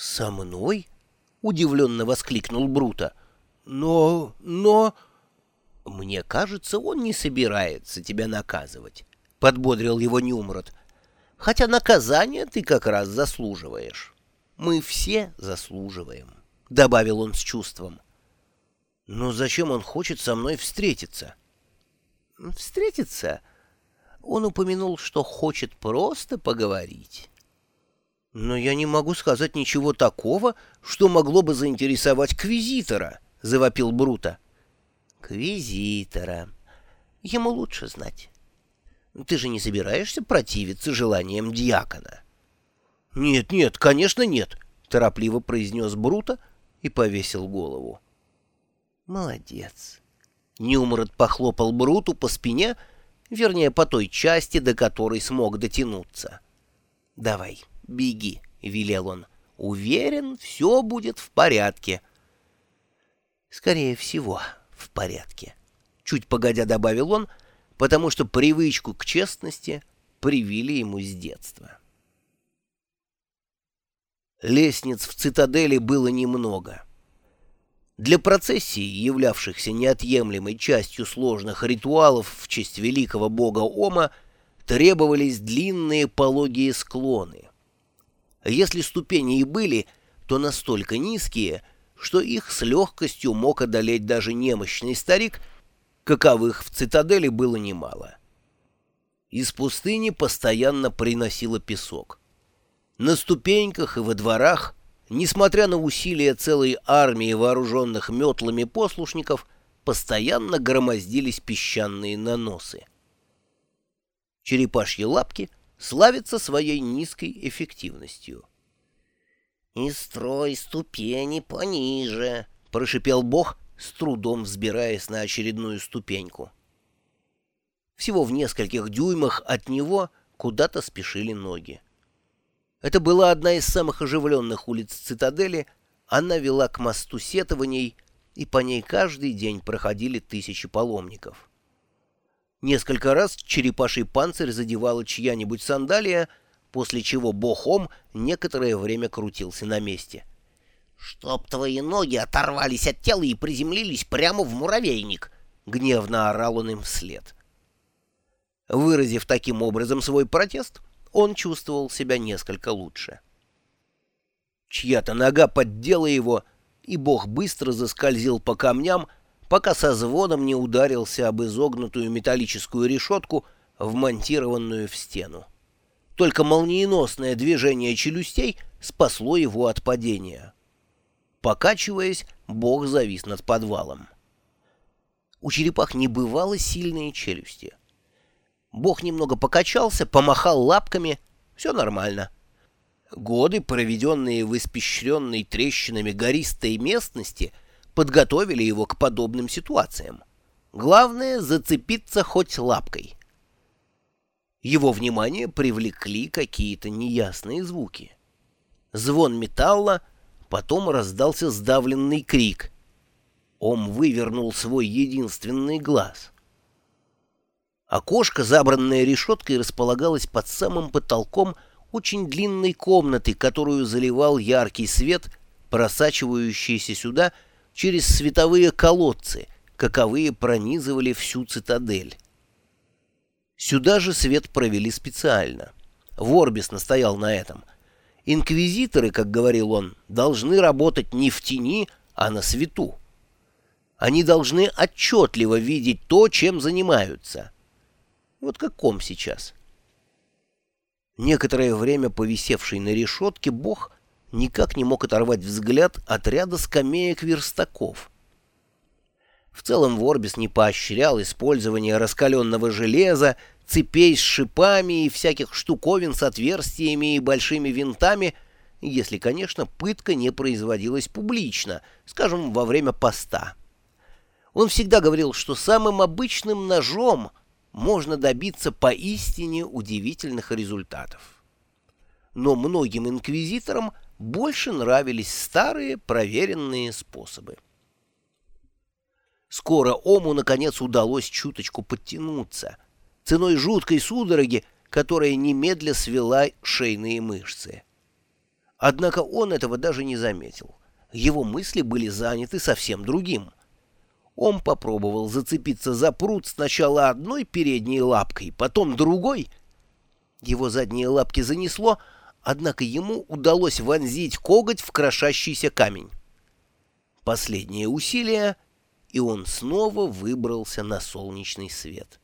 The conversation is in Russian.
«Со мной?» — удивленно воскликнул Брута. «Но... но...» «Мне кажется, он не собирается тебя наказывать», — подбодрил его Нюмрот. «Хотя наказание ты как раз заслуживаешь. Мы все заслуживаем», — добавил он с чувством. «Но зачем он хочет со мной встретиться?» «Встретиться?» Он упомянул, что хочет просто поговорить. «Но я не могу сказать ничего такого, что могло бы заинтересовать Квизитора», — завопил Брута. «Квизитора. Ему лучше знать. Ты же не собираешься противиться желаниям дьякона?» «Нет, нет, конечно нет», — торопливо произнес Брута и повесил голову. «Молодец». Нюмрот похлопал Бруту по спине, вернее, по той части, до которой смог дотянуться. «Давай, беги», — велел он. «Уверен, все будет в порядке». «Скорее всего, в порядке», — чуть погодя добавил он, потому что привычку к честности привили ему с детства. Лестниц в цитадели было немного. Для процессий, являвшихся неотъемлемой частью сложных ритуалов в честь великого бога Ома, требовались длинные пологие склоны. Если ступени и были, то настолько низкие, что их с легкостью мог одолеть даже немощный старик, каковых в цитадели было немало. Из пустыни постоянно приносило песок. На ступеньках и во дворах, несмотря на усилия целой армии вооруженных метлами послушников, постоянно громоздились песчаные наносы. Черепашьи лапки — славится своей низкой эффективностью. «И строй ступени пониже», — прошипел бог, с трудом взбираясь на очередную ступеньку. Всего в нескольких дюймах от него куда-то спешили ноги. Это была одна из самых оживленных улиц цитадели, она вела к мосту сетований, и по ней каждый день проходили тысячи паломников. Несколько раз черепаший панцирь задевала чья-нибудь сандалия, после чего бохом некоторое время крутился на месте. «Чтоб твои ноги оторвались от тела и приземлились прямо в муравейник!» — гневно орал он им вслед. Выразив таким образом свой протест, он чувствовал себя несколько лучше. Чья-то нога поддела его, и бог быстро заскользил по камням, пока со звоном не ударился об изогнутую металлическую решетку, вмонтированную в стену. Только молниеносное движение челюстей спасло его от падения. Покачиваясь, бог завис над подвалом. У черепах не бывало сильные челюсти. Бог немного покачался, помахал лапками, все нормально. Годы, проведенные в испещренной трещинами гористой местности — подготовили его к подобным ситуациям. Главное — зацепиться хоть лапкой. Его внимание привлекли какие-то неясные звуки. Звон металла, потом раздался сдавленный крик. Ом вывернул свой единственный глаз. Окошко, забранное решеткой, располагалось под самым потолком очень длинной комнаты, которую заливал яркий свет, просачивающийся сюда — через световые колодцы, каковые пронизывали всю цитадель. Сюда же свет провели специально. Ворбис настоял на этом. Инквизиторы, как говорил он, должны работать не в тени, а на свету. Они должны отчетливо видеть то, чем занимаются. Вот как ком сейчас. Некоторое время повисевший на решетке бог никак не мог оторвать взгляд от ряда скамеек верстаков. В целом Ворбис не поощрял использование раскаленного железа, цепей с шипами и всяких штуковин с отверстиями и большими винтами, если, конечно, пытка не производилась публично, скажем, во время поста. Он всегда говорил, что самым обычным ножом можно добиться поистине удивительных результатов. Но многим инквизиторам – больше нравились старые проверенные способы. Скоро Ому, наконец, удалось чуточку подтянуться, ценой жуткой судороги, которая немедля свела шейные мышцы. Однако он этого даже не заметил. Его мысли были заняты совсем другим. Он попробовал зацепиться за пруд сначала одной передней лапкой, потом другой. Его задние лапки занесло, однако ему удалось вонзить коготь в крошащийся камень. Последнее усилие, и он снова выбрался на солнечный свет.